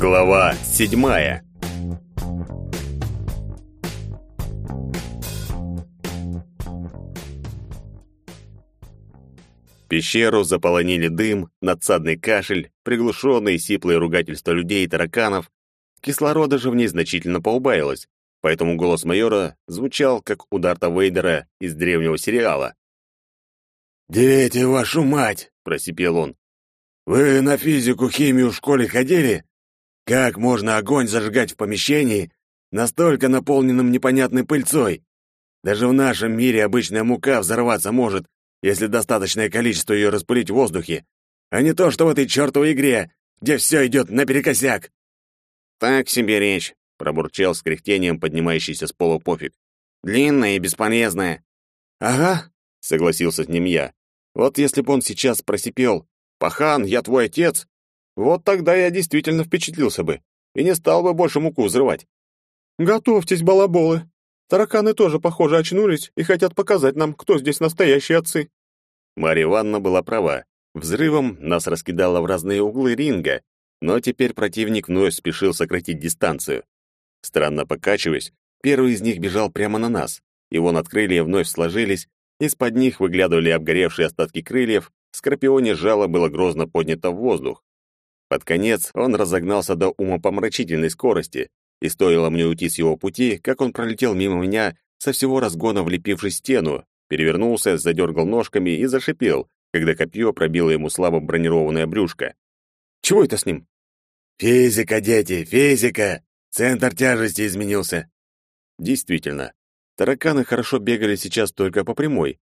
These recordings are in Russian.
Глава седьмая Пещеру заполонили дым, надсадный кашель, приглушенные сиплые ругательства людей и тараканов. Кислорода же в ней значительно поубавилось, поэтому голос майора звучал, как у Дарта Вейдера из древнего сериала. «Дети, вашу мать!» — просипел он. «Вы на физику-химию в школе ходили? Как можно огонь зажигать в помещении, настолько наполненном непонятной пыльцой? Даже в нашем мире обычная мука взорваться может, если достаточное количество ее распылить в воздухе, а не то, что в этой чертовой игре, где все идет наперекосяк. «Так себе речь», — пробурчал с кряхтением поднимающийся с пола пофиг. «Длинная и бесполезная». «Ага», — согласился с ним я. «Вот если бы он сейчас просипел, «Пахан, я твой отец», вот тогда я действительно впечатлился бы и не стал бы больше муку взрывать. «Готовьтесь, балаболы. Тараканы тоже, похоже, очнулись и хотят показать нам, кто здесь настоящие отцы». Марья Ивановна была права. Взрывом нас раскидало в разные углы ринга, но теперь противник вновь спешил сократить дистанцию. Странно покачиваясь, первый из них бежал прямо на нас. Его надкрылья вновь сложились, из-под них выглядывали обгоревшие остатки крыльев, скорпионе жало было грозно поднято в воздух. Под конец он разогнался до умопомрачительной скорости, и стоило мне уйти с его пути, как он пролетел мимо меня, со всего разгона влепившись в стену, перевернулся, задергал ножками и зашипел, когда копье пробило ему слабо бронированное брюшко. «Чего это с ним?» «Физика, дети, физика! Центр тяжести изменился!» Действительно, тараканы хорошо бегали сейчас только по прямой.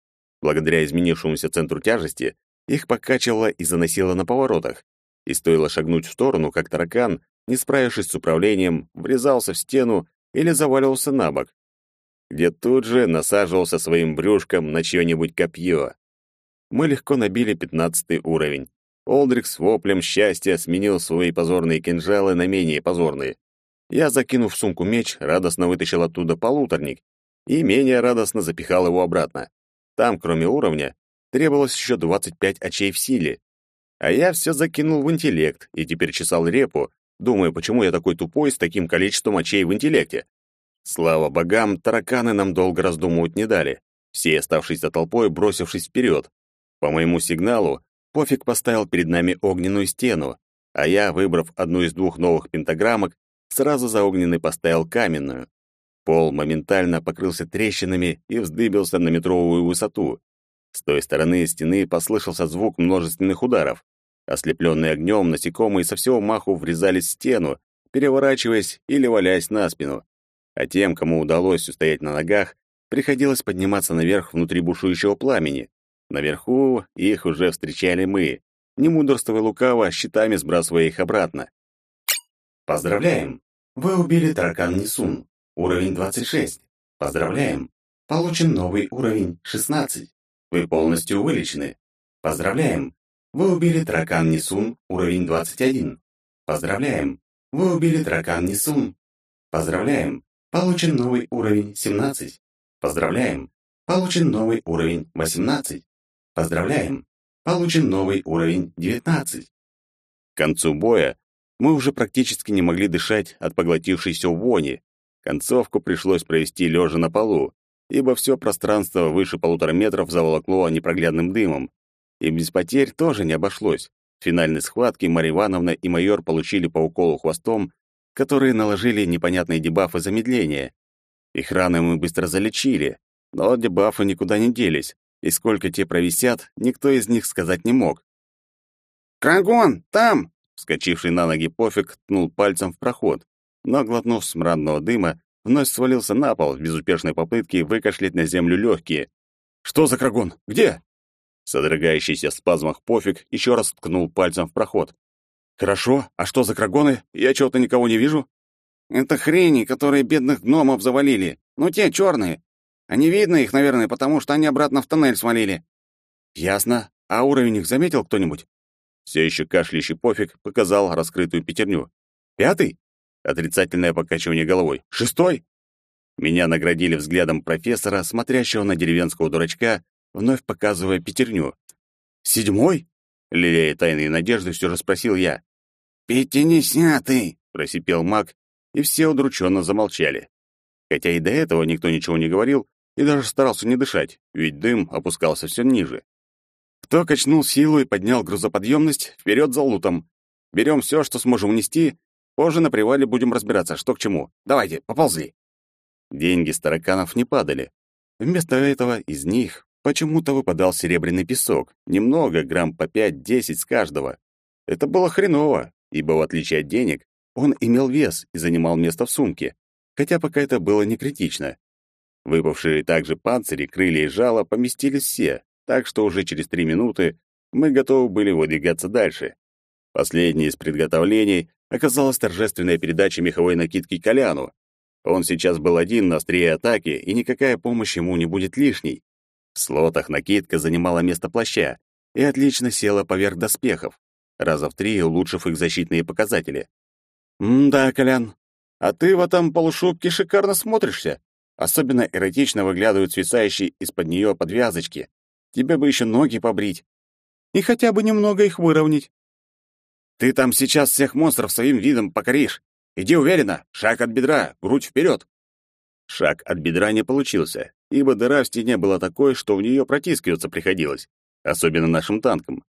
Благодаря изменившемуся центру тяжести, их покачивало и заносило на поворотах. И стоило шагнуть в сторону, как таракан, не справившись с управлением, врезался в стену или заваливался на бок, где тут же насаживался своим брюшком на чье-нибудь копье. Мы легко набили пятнадцатый уровень. Олдрикс с воплем счастья сменил свои позорные кинжалы на менее позорные. Я, закинув в сумку меч, радостно вытащил оттуда полуторник и менее радостно запихал его обратно. Там, кроме уровня, требовалось еще 25 очей в силе. А я все закинул в интеллект и теперь чесал репу, думая, почему я такой тупой с таким количеством очей в интеллекте. Слава богам, тараканы нам долго раздумывать не дали, все оставшиеся толпой бросившись вперед. По моему сигналу, Пофиг поставил перед нами огненную стену, а я, выбрав одну из двух новых пентаграммок, сразу за огненной поставил каменную. Пол моментально покрылся трещинами и вздыбился на метровую высоту. С той стороны стены послышался звук множественных ударов. Ослепленные огнем, насекомые со всего маху врезались в стену, переворачиваясь или валяясь на спину. А тем, кому удалось устоять на ногах, приходилось подниматься наверх внутри бушующего пламени. Наверху их уже встречали мы, не мудрствуя лукаво, щитами сбрасывая их обратно. Поздравляем! Вы убили таракан Несун. Уровень 26. Поздравляем! Получен новый уровень 16. Вы полностью вылечены. Поздравляем! Вы убили таракан Несун, уровень 21. Поздравляем! Вы убили таракан Несун. Поздравляем! Получен новый уровень 17. Поздравляем! Получен новый уровень 18. Поздравляем! Получен новый уровень 19. К концу боя мы уже практически не могли дышать от поглотившейся вони. Концовку пришлось провести лежа на полу, ибо все пространство выше полутора метров заволокло непроглядным дымом. И без потерь тоже не обошлось. В финальной схватке Марья Ивановна и майор получили по уколу хвостом, которые наложили непонятные дебафы замедления. Их раны мы быстро залечили, но дебафы никуда не делись, и сколько те провисят, никто из них сказать не мог. «Крагон, там!» Вскочивший на ноги пофиг ткнул пальцем в проход, но, глотнув смрадного дыма, вновь свалился на пол в безуспешной попытке выкашлять на землю легкие. «Что за крагон? Где?» Содрогающийся в спазмах пофиг еще раз ткнул пальцем в проход. «Хорошо, а что за крагоны? Я чего-то никого не вижу». «Это хрени, которые бедных гномов завалили. Ну, те черные. А не видно их, наверное, потому что они обратно в тоннель свалили». «Ясно. А уровень их заметил кто-нибудь?» Все еще кашляющий пофиг показал раскрытую пятерню. «Пятый?» Отрицательное покачивание головой. «Шестой?» Меня наградили взглядом профессора, смотрящего на деревенского дурачка, вновь показывая пятерню. «Седьмой?» Лелея тайные надежды, все же спросил я. «Пятидесятый!» — просипел маг, и все удрученно замолчали. Хотя и до этого никто ничего не говорил и даже старался не дышать, ведь дым опускался все ниже. Кто качнул силу и поднял грузоподъемность, вперед за лутом. Берем все, что сможем унести, позже на привале будем разбираться, что к чему. Давайте, поползли. Деньги с тараканов не падали. Вместо этого из них почему-то выпадал серебряный песок, немного, грамм по 5-10 с каждого. Это было хреново, ибо в отличие от денег, он имел вес и занимал место в сумке, хотя пока это было не критично. Выпавшие также панцири, крылья и жало поместились все, так что уже через три минуты мы готовы были выдвигаться дальше. Последнее из приготовлений оказалась торжественная передача меховой накидки Коляну. Он сейчас был один на острие атаки, и никакая помощь ему не будет лишней. В слотах накидка занимала место плаща и отлично села поверх доспехов, раза в три улучшив их защитные показатели. «М-да, Колян, а ты в этом полушубке шикарно смотришься. Особенно эротично выглядывают свисающие из-под нее подвязочки. Тебе бы еще ноги побрить. И хотя бы немного их выровнять. Ты там сейчас всех монстров своим видом покоришь. Иди уверенно, шаг от бедра, грудь вперед. Шаг от бедра не получился, ибо дыра в стене была такой, что в нее протискиваться приходилось, особенно нашим танкам.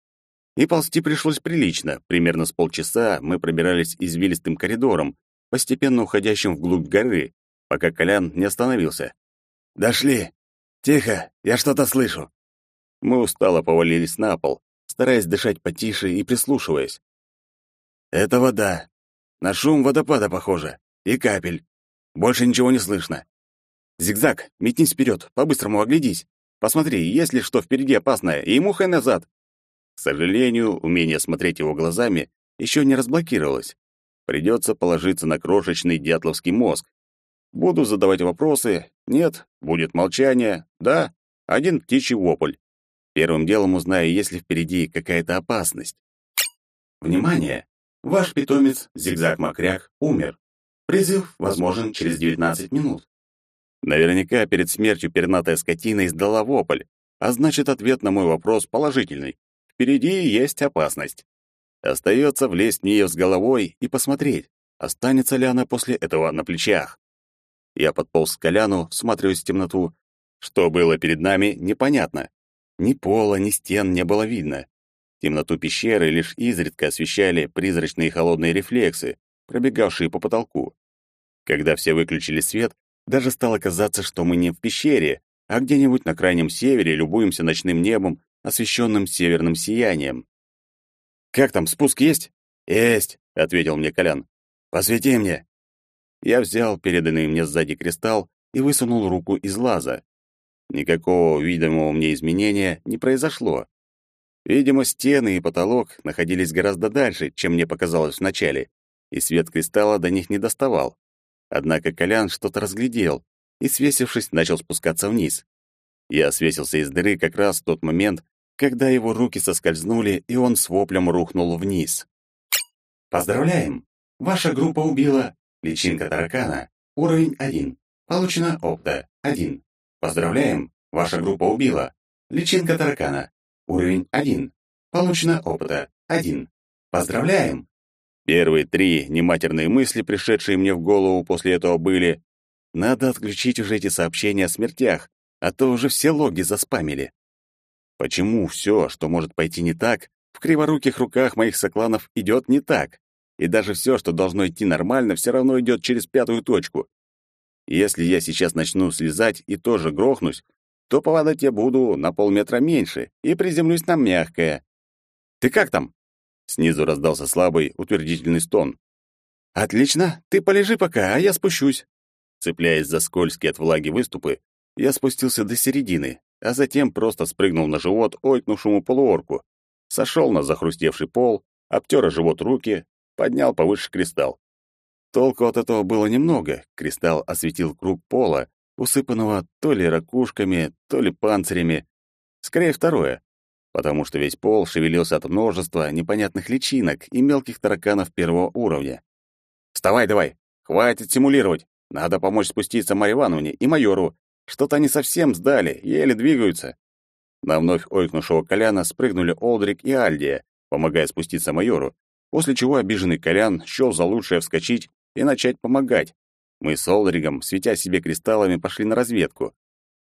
И ползти пришлось прилично, примерно с полчаса мы пробирались извилистым коридором, постепенно уходящим вглубь горы, пока Колян не остановился. «Дошли! Тихо, я что-то слышу!» Мы устало повалились на пол, стараясь дышать потише и прислушиваясь. «Это вода. На шум водопада похоже. И капель. Больше ничего не слышно. Зигзаг, метнись вперед, по-быстрому оглядись. Посмотри, есть ли что впереди опасное, и мухой назад. К сожалению, умение смотреть его глазами еще не разблокировалось. Придется положиться на крошечный дятловский мозг. Буду задавать вопросы. Нет, будет молчание. Да, один птичий вопль. Первым делом узнаю, есть ли впереди какая-то опасность. Внимание! Ваш питомец, Зигзаг-Макряк, умер. Призыв возможен через 19 минут. Наверняка перед смертью пернатая скотина издала вопль, а значит, ответ на мой вопрос положительный. Впереди есть опасность. Остается влезть в нее с головой и посмотреть, останется ли она после этого на плечах. Я подполз к Коляну, всматриваясь в темноту. Что было перед нами, непонятно. Ни пола, ни стен не было видно. Темноту пещеры лишь изредка освещали призрачные холодные рефлексы, пробегавшие по потолку. Когда все выключили свет, даже стало казаться, что мы не в пещере, а где-нибудь на крайнем севере любуемся ночным небом, освещенным северным сиянием. «Как там, спуск есть?» «Есть», — ответил мне Колян. «Посвети мне». Я взял переданный мне сзади кристалл и высунул руку из лаза. Никакого видимого мне изменения не произошло. Видимо, стены и потолок находились гораздо дальше, чем мне показалось вначале, и свет кристалла до них не доставал. Однако Колян что-то разглядел и, свесившись, начал спускаться вниз. Я свесился из дыры как раз в тот момент, когда его руки соскользнули, и он с воплем рухнул вниз. Поздравляем! Ваша группа убила личинка таракана, уровень 1. Получено опыта 1. Поздравляем, ваша группа убила. Личинка таракана. Уровень 1. Получено опыта 1. Поздравляем. Первые три нематерные мысли, пришедшие мне в голову после этого, были «Надо отключить уже эти сообщения о смертях, а то уже все логи заспамили». Почему все, что может пойти не так, в криворуких руках моих сокланов идет не так? И даже все, что должно идти нормально, все равно идет через пятую точку. Если я сейчас начну слезать и тоже грохнусь, то падать я буду на полметра меньше и приземлюсь на мягкое. «Ты как там?» Снизу раздался слабый, утвердительный стон. «Отлично, ты полежи пока, а я спущусь». Цепляясь за скользкие от влаги выступы, я спустился до середины, а затем просто спрыгнул на живот ойкнувшему полуорку, сошел на захрустевший пол, обтер живот руки, поднял повыше кристалл. Толку от этого было немного. Кристалл осветил круг пола, усыпанного то ли ракушками, то ли панцирями. Скорее второе, потому что весь пол шевелился от множества непонятных личинок и мелких тараканов первого уровня. «Вставай давай! Хватит симулировать! Надо помочь спуститься Марье Ивановне и майору. Что-то они совсем сдали, еле двигаются». На вновь ойкнувшего Коляна спрыгнули Олдрик и Альдия, помогая спуститься майору, после чего обиженный Колян счел за лучшее вскочить и начать помогать. Мы с Олдригом, светя себе кристаллами, пошли на разведку.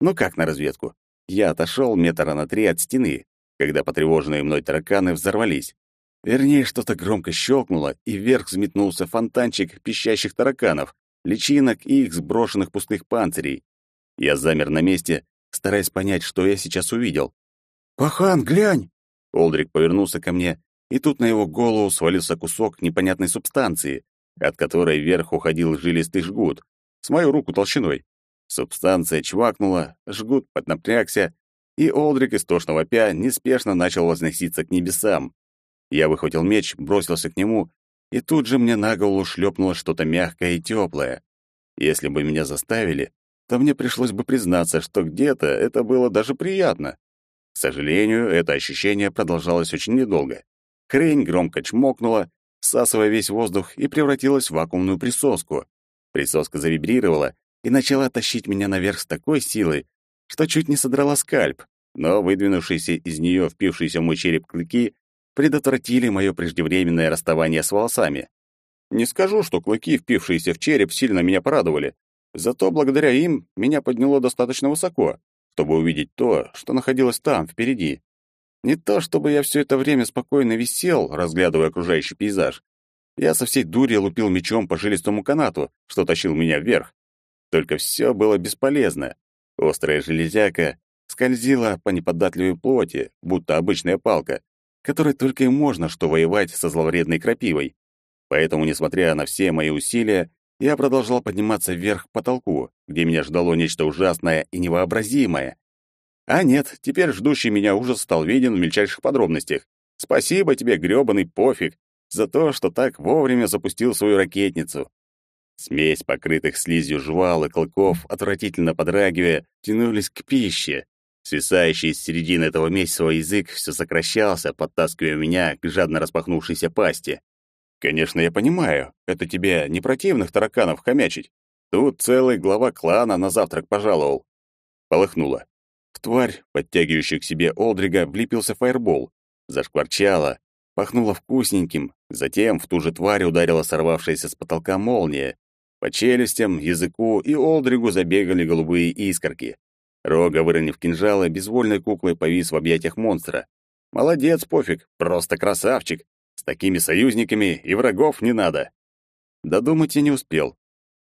Ну как на разведку? Я отошел метра на три от стены, когда потревоженные мной тараканы взорвались. Вернее, что-то громко щелкнуло, и вверх взметнулся фонтанчик пищащих тараканов, личинок и их сброшенных пустых панцирей. Я замер на месте, стараясь понять, что я сейчас увидел. «Пахан, глянь!» Олдрик повернулся ко мне, и тут на его голову свалился кусок непонятной субстанции, от которой вверх уходил жилистый жгут, с мою руку толщиной. Субстанция чвакнула, жгут поднапрягся, и Олдрик истошно вопя неспешно начал возноситься к небесам. Я выхватил меч, бросился к нему, и тут же мне на голову шлепнуло что-то мягкое и теплое. Если бы меня заставили, то мне пришлось бы признаться, что где-то это было даже приятно. К сожалению, это ощущение продолжалось очень недолго. Хрень громко чмокнула, всасывая весь воздух, и превратилась в вакуумную присоску. Присоска завибрировала и начала тащить меня наверх с такой силой, что чуть не содрала скальп, но выдвинувшиеся из нее впившиеся в мой череп клыки предотвратили мое преждевременное расставание с волосами. Не скажу, что клыки, впившиеся в череп, сильно меня порадовали, зато благодаря им меня подняло достаточно высоко, чтобы увидеть то, что находилось там, впереди. Не то, чтобы я все это время спокойно висел, разглядывая окружающий пейзаж. Я со всей дури лупил мечом по жилистому канату, что тащил меня вверх. Только все было бесполезно. Острая железяка скользила по неподатливой плоти, будто обычная палка, которой только и можно что воевать со зловредной крапивой. Поэтому, несмотря на все мои усилия, я продолжал подниматься вверх к потолку, где меня ждало нечто ужасное и невообразимое. А нет, теперь ждущий меня ужас стал виден в мельчайших подробностях. Спасибо тебе, грёбаный пофиг, за то, что так вовремя запустил свою ракетницу. Смесь покрытых слизью жвал и клыков, отвратительно подрагивая, тянулись к пище. Свисающий с середины этого месяца язык все сокращался, подтаскивая меня к жадно распахнувшейся пасти. Конечно, я понимаю, это тебе не противных тараканов хомячить. Тут целый глава клана на завтрак пожаловал. Полыхнуло. В тварь, подтягивающую к себе Олдрига, влепился фаербол. Зашкварчало, пахнуло вкусненьким. Затем в ту же тварь ударила сорвавшаяся с потолка молния. По челюстям, языку и Олдригу забегали голубые искорки. Рога, выронив кинжалы, безвольной куклой повис в объятиях монстра. Молодец, пофиг, просто красавчик. С такими союзниками и врагов не надо. Додумать я не успел.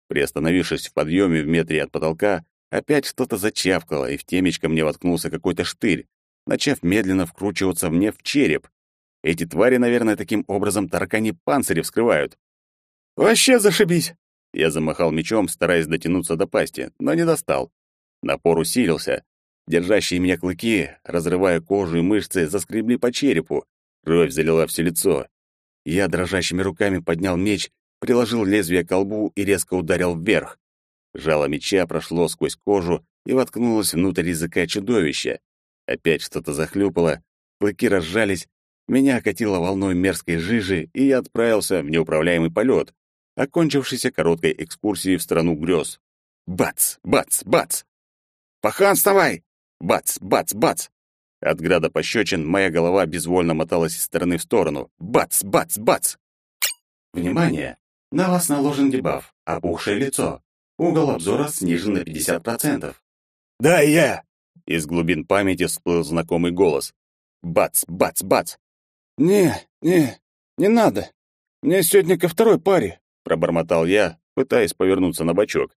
Приостановившись в подъеме в метре от потолка, опять что-то зачавкало, и в темечко мне воткнулся какой-то штырь, начав медленно вкручиваться мне в череп. Эти твари, наверное, таким образом таракани панцири вскрывают. «Вообще зашибись!» Я замахал мечом, стараясь дотянуться до пасти, но не достал. Напор усилился. Держащие меня клыки, разрывая кожу и мышцы, заскребли по черепу. Кровь залила все лицо. Я дрожащими руками поднял меч, приложил лезвие к колбу и резко ударил вверх. Жало меча прошло сквозь кожу и воткнулось внутрь языка чудовища. Опять что-то захлюпало, клыки разжались, меня окатило волной мерзкой жижи, и я отправился в неуправляемый полет, окончившийся короткой экскурсией в страну грез. Бац, бац, бац! «Пахан, вставай!» Бац, бац, бац! От града пощечин моя голова безвольно моталась из стороны в сторону. Бац, бац, бац! Внимание! На вас наложен дебаф «Опухшее лицо». Угол обзора снижен на 50%. «Да, я!» Из глубин памяти всплыл знакомый голос. Бац, бац, бац! «Не, не, не надо. Мне сегодня ко второй паре», — пробормотал я, пытаясь повернуться на бочок.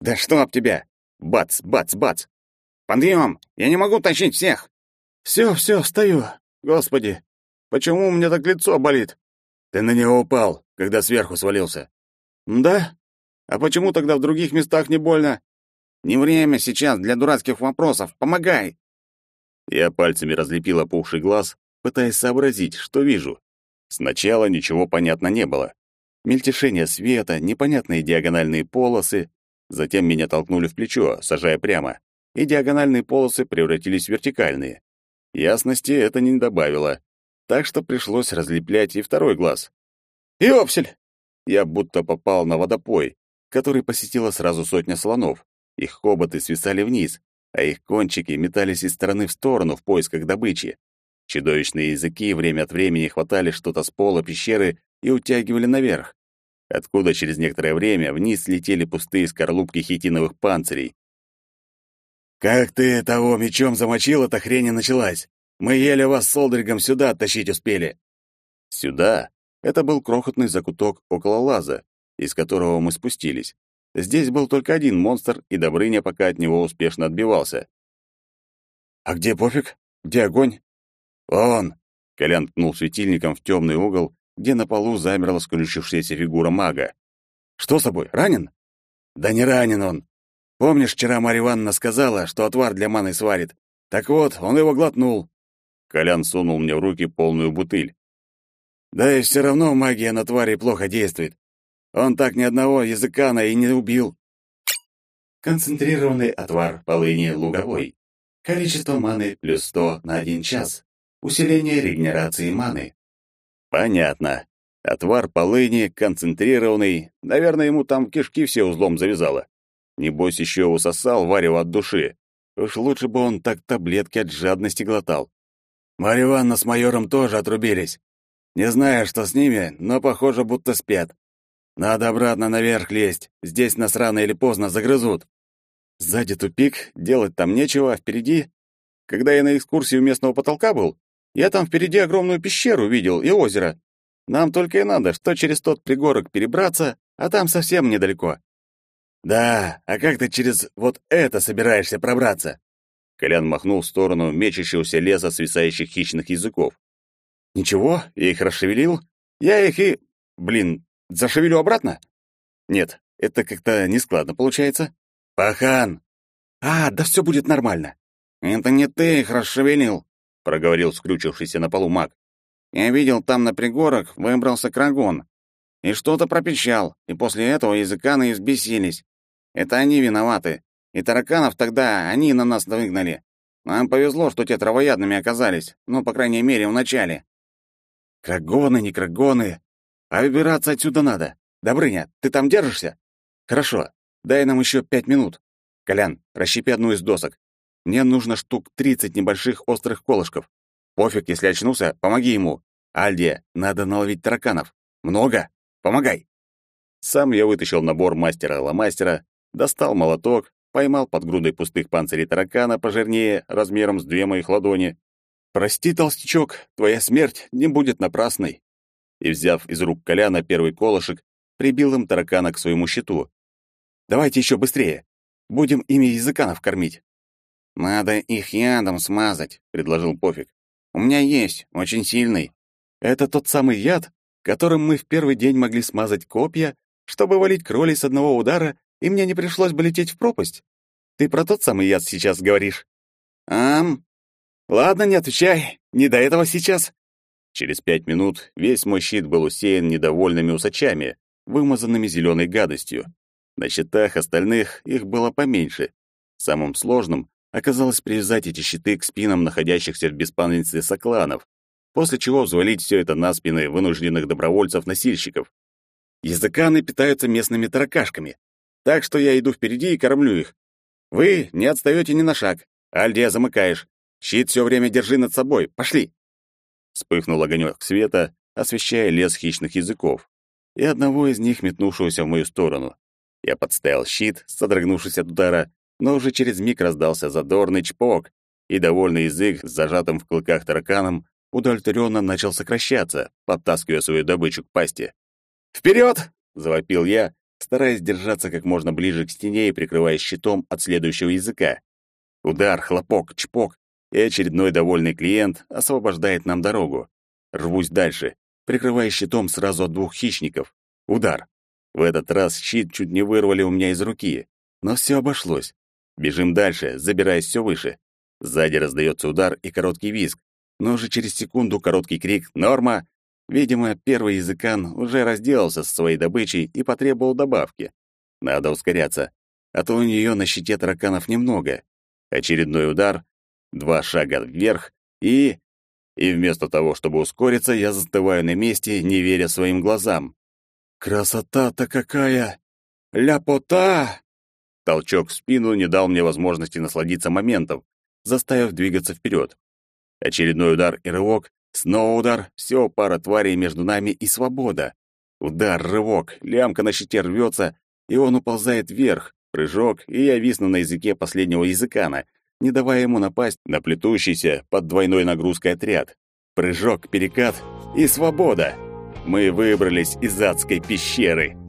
«Да что об тебя! Бац, бац, бац! Подъем! Я не могу тащить всех!» «Все, все, встаю. Господи, почему у меня так лицо болит?» «Ты на него упал, когда сверху свалился». «Да? А почему тогда в других местах не больно?» «Не время сейчас для дурацких вопросов. Помогай!» Я пальцами разлепил опухший глаз, пытаясь сообразить, что вижу. Сначала ничего понятно не было. Мельтешение света, непонятные диагональные полосы. Затем меня толкнули в плечо, сажая прямо, и диагональные полосы превратились в вертикальные. Ясности это не добавило, так что пришлось разлеплять и второй глаз. «Иопсель!» Я будто попал на водопой, который посетила сразу сотня слонов. Их хоботы свисали вниз, а их кончики метались из стороны в сторону в поисках добычи. Чудовищные языки время от времени хватали что-то с пола пещеры и утягивали наверх, откуда через некоторое время вниз летели пустые скорлупки хитиновых панцирей. «Как ты того мечом замочил, эта хрень и началась. Мы еле вас с Олдригом сюда оттащить успели». Сюда — это был крохотный закуток около лаза, из которого мы спустились. Здесь был только один монстр, и Добрыня пока от него успешно отбивался. «А где пофиг? Где огонь?» «Он!» — Колян ткнул светильником в темный угол, где на полу замерла скрючившаяся фигура мага. «Что с тобой, ранен?» «Да не ранен он. Помнишь, вчера Марья Ивановна сказала, что отвар для маны сварит? Так вот, он его глотнул. Колян сунул мне в руки полную бутыль. Да и все равно магия на твари плохо действует. Он так ни одного языкана и не убил. Концентрированный отвар полыни луговой. Количество маны плюс 100 на 1 час. Усиление регенерации маны. Понятно. Отвар полыни концентрированный. Наверное, ему там кишки все узлом завязало. Небось, еще усосал варево от души. Уж лучше бы он так таблетки от жадности глотал. Марья Ивановна с майором тоже отрубились. Не знаю, что с ними, но похоже, будто спят. Надо обратно наверх лезть. Здесь нас рано или поздно загрызут. Сзади тупик, делать там нечего, а впереди... Когда я на экскурсии у местного потолка был, я там впереди огромную пещеру видел и озеро. Нам только и надо, что через тот пригорок перебраться, а там совсем недалеко. Да, а как ты через вот это собираешься пробраться? Колян махнул в сторону мечущегося леса свисающих хищных языков. Ничего, я их расшевелил. Я их и... Блин, зашевелю обратно? Нет, это как-то нескладно получается. Пахан! А, да все будет нормально. Это не ты их расшевелил, проговорил скрючившийся на полу маг. Я видел там на пригорок выбрался крагон. И что-то пропищал, и после этого языканы избесились. Это они виноваты. И тараканов тогда они на нас выгнали. Нам повезло, что те травоядными оказались, ну, по крайней мере, в начале. Крагоны, не крагоны. А выбираться отсюда надо. Добрыня, ты там держишься? Хорошо. Дай нам еще пять минут. Колян, расщепи одну из досок. Мне нужно штук тридцать небольших острых колышков. Пофиг, если очнулся, помоги ему. Альдия, надо наловить тараканов. Много? Помогай. Сам я вытащил набор мастера-ломастера, достал молоток, поймал под грудой пустых панцирей таракана пожирнее, размером с две моих ладони. «Прости, толстячок, твоя смерть не будет напрасной». И, взяв из рук Коляна первый колышек, прибил им таракана к своему щиту. «Давайте еще быстрее. Будем ими языканов кормить». «Надо их ядом смазать», — предложил Пофиг. «У меня есть, очень сильный». «Это тот самый яд, которым мы в первый день могли смазать копья, чтобы валить кролей с одного удара и мне не пришлось бы лететь в пропасть. Ты про тот самый яд сейчас говоришь? Ам? Ладно, не отвечай, не до этого сейчас. Через пять минут весь мой щит был усеян недовольными усачами, вымазанными зеленой гадостью. На щитах остальных их было поменьше. Самым сложным оказалось привязать эти щиты к спинам находящихся в беспамятстве сокланов, после чего взвалить все это на спины вынужденных добровольцев-носильщиков. Языканы питаются местными таракашками, так что я иду впереди и кормлю их. Вы не отстаете ни на шаг. Альдия, замыкаешь. Щит все время держи над собой. Пошли!» Вспыхнул огонек света, освещая лес хищных языков, и одного из них, метнувшегося в мою сторону. Я подставил щит, содрогнувшись от удара, но уже через миг раздался задорный чпок, и довольный язык с зажатым в клыках тараканом удовлетворенно начал сокращаться, подтаскивая свою добычу к пасти. «Вперед!» — завопил я, стараясь держаться как можно ближе к стене и прикрываясь щитом от следующего языка. Удар, хлопок, чпок, и очередной довольный клиент освобождает нам дорогу. Рвусь дальше, прикрывая щитом сразу от двух хищников. Удар. В этот раз щит чуть не вырвали у меня из руки, но все обошлось. Бежим дальше, забираясь все выше. Сзади раздается удар и короткий визг, но уже через секунду короткий крик «Норма!» Видимо, первый языкан уже разделался со своей добычей и потребовал добавки. Надо ускоряться, а то у нее на щите тараканов немного. Очередной удар, два шага вверх и... И вместо того, чтобы ускориться, я застываю на месте, не веря своим глазам. «Красота-то какая! Ляпота!» Толчок в спину не дал мне возможности насладиться моментом, заставив двигаться вперед. Очередной удар и рывок, снова удар, все, пара тварей между нами и свобода. Удар, рывок, лямка на щите рвется, и он уползает вверх, прыжок, и я висну на языке последнего языкана, не давая ему напасть на плетущийся под двойной нагрузкой отряд. Прыжок, перекат и свобода. Мы выбрались из адской пещеры.